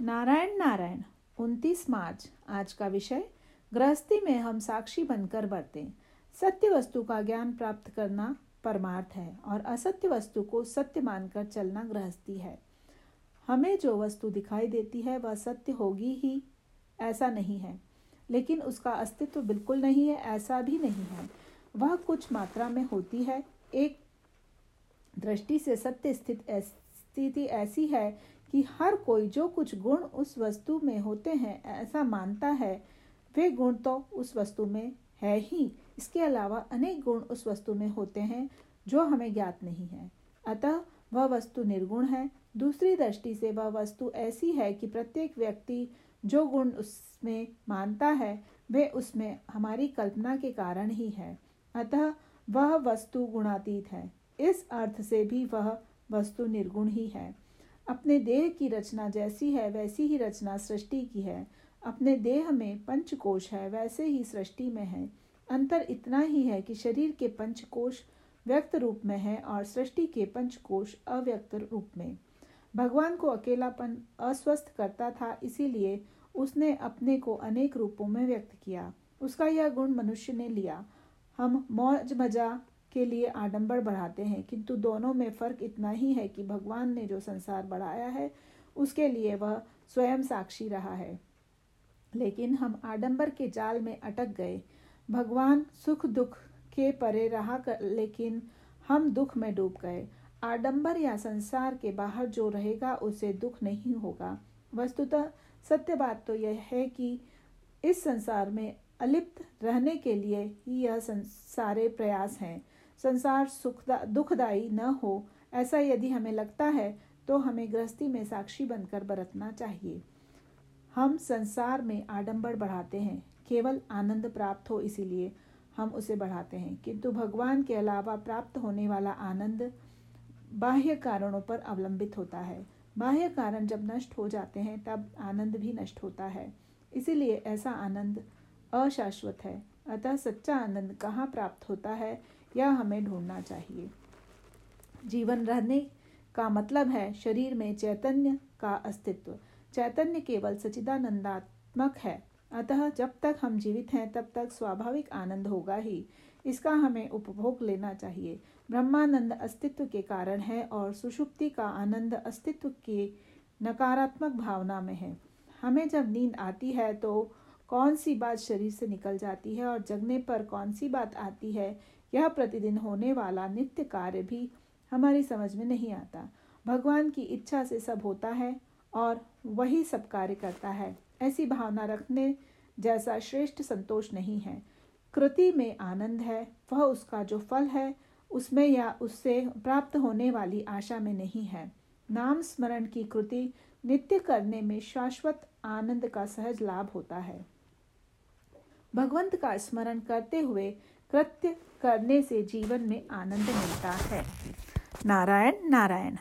नारायण नारायण 29 मार्च, आज का विषय, गृहस्थी में हम साक्षी बनकर बरतें सत्य वस्तु का ज्ञान प्राप्त करना परमार्थ है और असत्य वस्तु को सत्य मानकर चलना गृहस्थी है। हमें जो वस्तु दिखाई देती है, वह सत्य होगी ही, ऐसा नहीं है। लेकिन उसका अस्तित्व बिल्कुल नहीं है, ऐसा भी नहीं है। वह कुछ मात्रा में होती है। एक दृष्टि से सत्य स्थित स्थिति ऐसी है कि हर कोई जो कुछ गुण उस वस्तु में होते हैं, ऐसा मानता है, वे गुण तो उस वस्तु में है ही। इसके अलावा अनेक गुण उस वस्तु में होते हैं, जो हमें ज्ञात नहीं है। अतः वह वस्तु निर्गुण है। दूसरी दृष्टि से वह वस्तु ऐसी है कि प्रत्येक व्यक्ति जो गुण उसमें मानता है, वे उसमें हमारी कल्पना के कारण ही है। अतः वह वस्तु गुणातीत है। इस अर्थ से भी वह वस्तु निर्गुण ही है। अपने देह की रचना जैसी है, वैसी ही रचना सृष्टि की है। अपने देह में पंचकोश है, वैसे ही सृष्टि में है। अंतर इतना ही है कि शरीर के पंचकोश व्यक्त रूप में है और सृष्टि के पंचकोश अव्यक्त रूप में। भगवान को अकेलापन अस्वस्थ करता था, इसीलिए उसने अपने को अनेक रूपों में व्यक्त किया। उसका यह गुण मनुष्य ने लिया। हम मौज मज़ा के लिए आडंबर बढ़ाते हैं, किंतु दोनों में फ़र्क इतना ही है कि भगवान ने जो संसार बढ़ाया है, उसके लिए वह स्वयं साक्षी रहा है। लेकिन हम आडंबर के जाल में अटक गए। भगवान सुख दुख के परे रहा कर, लेकिन हम दुख में डूब गए। आडंबर या संसार के बाहर जो रहेगा, उसे दुख नहीं होगा। वस्तुतः सत्य बात तो यह है कि इस संसार में अलिप्त रहने के लिए ही यह सारे प्रयास हैं। संसार सुखदा, दुखदायी न हो, ऐसा यदि हमें लगता है तो हमें गृहस्थी में साक्षी बनकर बरतना चाहिए। हम संसार में आडंबर बढ़ाते हैं, केवल आनंद प्राप्त हो इसीलिए हम उसे बढ़ाते हैं। किंतु भगवान के अलावा प्राप्त होने वाला आनंद बाह्य कारणों पर अवलंबित होता है। बाह्य कारण जब नष्ट हो जाते हैं, तब आनंद भी नष्ट होता है। इसीलिए ऐसा आनंद अशाश्वत है। अतः सच्चा आनंद कहाँ प्राप्त होता है? यह हमें ढूंढना चाहिए? जीवन रहने का मतलब है शरीर में चैतन्य का अस्तित्व। चैतन्य केवल सचिदानंदात्मक है। अतः जब तक हम जीवित हैं, तब तक स्वाभाविक आनंद होगा ही। इसका हमें उपभोग लेना चाहिए। ब्रह्मानंद अस्तित्व के कारण है और सुषुप्ति का आनंद अस्तित्व के नकारात्मक भावना में है। हमें जब नींद आती है तो कौन सी बात शरीर से निकल जाती है और जगने पर कौन सी बात आती है यह प्रतिदिन होने वाला नित्य कार्य भी हमारी समझ में नहीं आता। भगवान की इच्छा से सब होता है और वही सब कार्य करता है। ऐसी भावना रखने जैसा श्रेष्ठ संतोष नहीं है। कृति में आनंद है, वह उसका जो फल है, उसमें या उससे प्राप्त होने वाली आशा में नहीं है। नाम स्मरण की कृति नित्य करने में शाश्वत आनंद का सहज लाभ होता है। भगवंत का स्मरण करते हुए कृत्य करने से जीवन में आनंद मिलता है। नारायण नारायण।